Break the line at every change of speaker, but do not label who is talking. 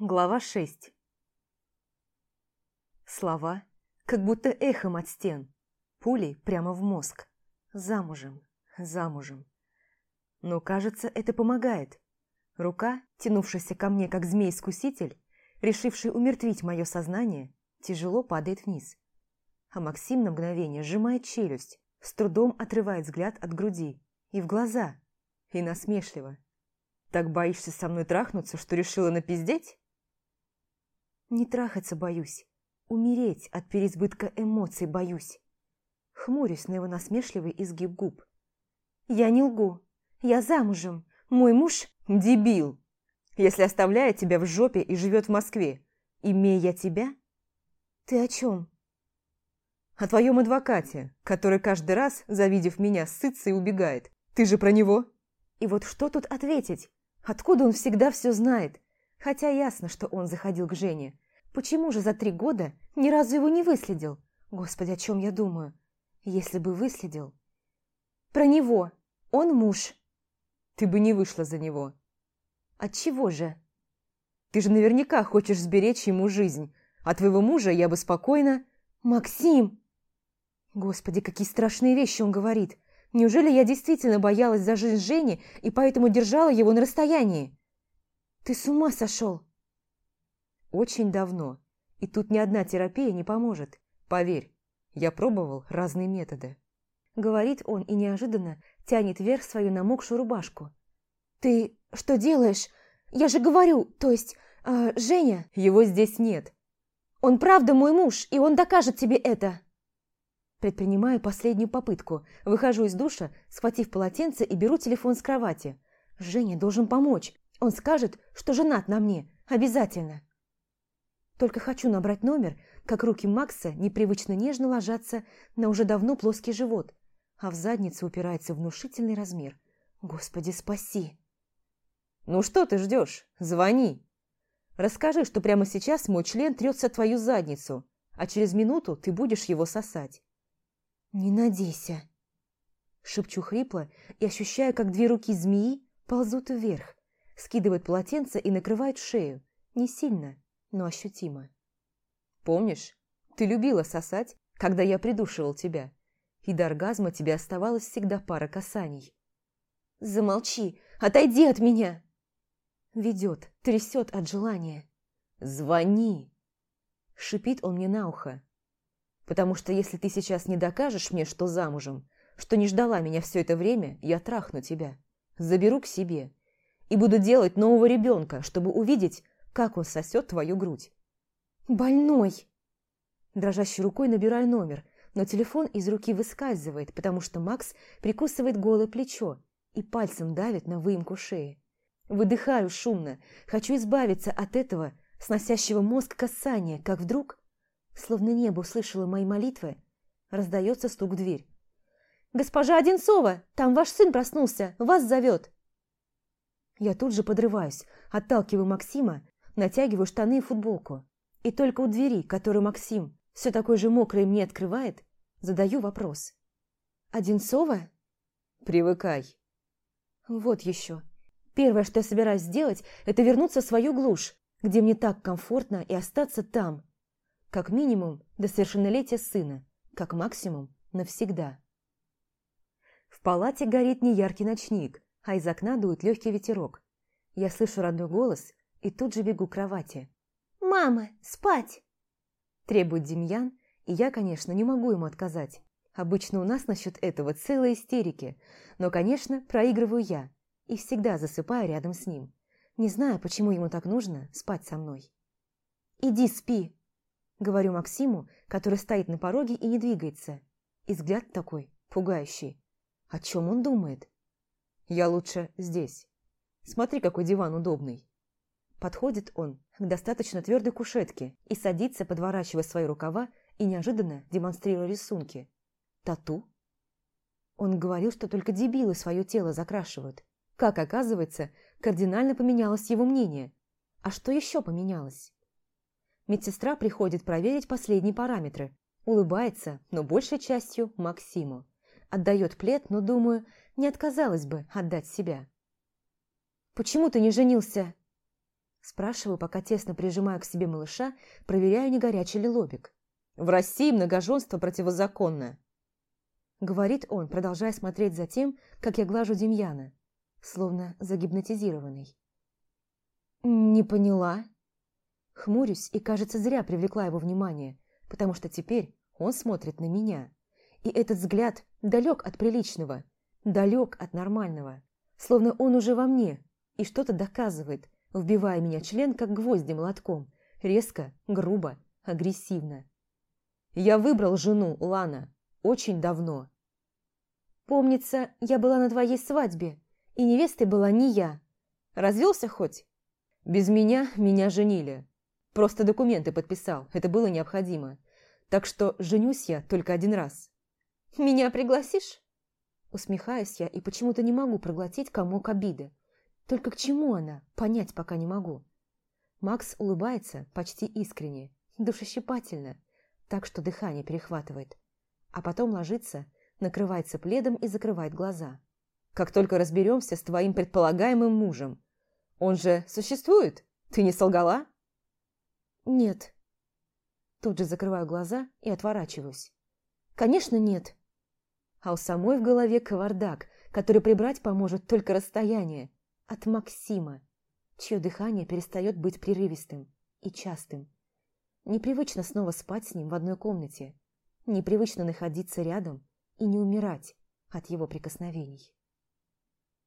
Глава 6 Слова, как будто эхом от стен, пулей прямо в мозг. Замужем, замужем. Но, кажется, это помогает. Рука, тянувшаяся ко мне, как змей-искуситель, решивший умертвить мое сознание, тяжело падает вниз. А Максим на мгновение сжимает челюсть, с трудом отрывает взгляд от груди и в глаза, и насмешливо. «Так боишься со мной трахнуться, что решила напиздеть?» Не трахаться боюсь. Умереть от переизбытка эмоций боюсь. Хмурюсь на его насмешливый изгиб губ. Я не лгу. Я замужем. Мой муж – дебил. Если оставляет тебя в жопе и живет в Москве, имея тебя? Ты о чем? О твоем адвокате, который каждый раз, завидев меня, сытся и убегает. Ты же про него? И вот что тут ответить? Откуда он всегда все знает? Хотя ясно, что он заходил к Жене. Почему же за три года ни разу его не выследил? Господи, о чем я думаю? Если бы выследил... Про него. Он муж. Ты бы не вышла за него. От чего же? Ты же наверняка хочешь сберечь ему жизнь. А твоего мужа я бы спокойно... Максим! Господи, какие страшные вещи он говорит. Неужели я действительно боялась за жизнь Жени и поэтому держала его на расстоянии? Ты с ума сошел? Очень давно. И тут ни одна терапия не поможет. Поверь, я пробовал разные методы. Говорит он и неожиданно тянет вверх свою намокшую рубашку. «Ты что делаешь? Я же говорю, то есть, э, Женя...» «Его здесь нет». «Он правда мой муж, и он докажет тебе это!» Предпринимаю последнюю попытку, выхожу из душа, схватив полотенце и беру телефон с кровати. Женя должен помочь. Он скажет, что женат на мне. Обязательно. Только хочу набрать номер, как руки Макса непривычно нежно ложатся на уже давно плоский живот, а в задницу упирается внушительный размер. Господи, спаси! «Ну что ты ждешь? Звони! Расскажи, что прямо сейчас мой член трется твою задницу, а через минуту ты будешь его сосать». «Не надейся!» Шепчу хрипло и ощущаю, как две руки змеи ползут вверх, скидывает полотенце и накрывает шею. Не сильно, но ощутимо. «Помнишь, ты любила сосать, когда я придушивал тебя, и до оргазма тебе оставалось всегда пара касаний». «Замолчи! Отойди от меня!» Ведет, трясет от желания. «Звони!» Шипит он мне на ухо. «Потому что если ты сейчас не докажешь мне, что замужем, что не ждала меня все это время, я трахну тебя, заберу к себе и буду делать нового ребенка, чтобы увидеть, как он сосет твою грудь. «Больной!» Дрожащей рукой набираю номер, но телефон из руки выскальзывает, потому что Макс прикусывает голое плечо и пальцем давит на выемку шеи. Выдыхаю шумно, хочу избавиться от этого сносящего мозг касания, как вдруг, словно небо услышало мои молитвы, раздается стук в дверь. «Госпожа Одинцова, там ваш сын проснулся, вас зовет!» Я тут же подрываюсь, отталкиваю Максима, натягиваю штаны и футболку. И только у двери, которую Максим все такой же мокрый мне открывает, задаю вопрос. «Одинцова?» «Привыкай». Вот еще. Первое, что я собираюсь сделать, это вернуться в свою глушь, где мне так комфортно и остаться там. Как минимум до совершеннолетия сына, как максимум навсегда. В палате горит неяркий ночник, а из окна дует легкий ветерок. Я слышу родной голос и тут же бегу к кровати. «Мама, спать!» Требует Демьян, и я, конечно, не могу ему отказать. Обычно у нас насчет этого целые истерики, но, конечно, проигрываю я и всегда засыпаю рядом с ним. Не знаю, почему ему так нужно спать со мной. «Иди спи!» – говорю Максиму, который стоит на пороге и не двигается. И взгляд такой, пугающий. О чем он думает? Я лучше здесь. Смотри, какой диван удобный. Подходит он к достаточно твердой кушетке и садится, подворачивая свои рукава и неожиданно демонстрируя рисунки. Тату? Он говорил, что только дебилы свое тело закрашивают. Как оказывается, кардинально поменялось его мнение. А что еще поменялось? Медсестра приходит проверить последние параметры. Улыбается, но большей частью Максиму. Отдает плед, но, думаю, не отказалась бы отдать себя. «Почему ты не женился?» Спрашиваю, пока тесно прижимаю к себе малыша, проверяю, не горячий ли лобик. «В России многоженство противозаконное», — говорит он, продолжая смотреть за тем, как я глажу Демьяна, словно загипнотизированный. «Не поняла». Хмурюсь и, кажется, зря привлекла его внимание, потому что теперь он смотрит на меня. И этот взгляд далек от приличного, далек от нормального. Словно он уже во мне и что-то доказывает, вбивая меня член, как гвозди молотком. Резко, грубо, агрессивно. Я выбрал жену, Лана, очень давно. Помнится, я была на твоей свадьбе, и невестой была не я. Развелся хоть? Без меня меня женили. Просто документы подписал, это было необходимо. Так что женюсь я только один раз. Меня пригласишь? Усмехаюсь я и почему-то не могу проглотить комок обиды. Только к чему она, понять пока не могу. Макс улыбается почти искренне, душещипательно, так что дыхание перехватывает. А потом ложится, накрывается пледом и закрывает глаза. «Как только разберемся с твоим предполагаемым мужем. Он же существует? Ты не солгала?»
«Нет».
Тут же закрываю глаза и отворачиваюсь. «Конечно, нет а у самой в голове кавардак, который прибрать поможет только расстояние, от Максима, чье дыхание перестает быть прерывистым и частым. Непривычно снова спать с ним в одной комнате, непривычно находиться рядом и не умирать от его прикосновений.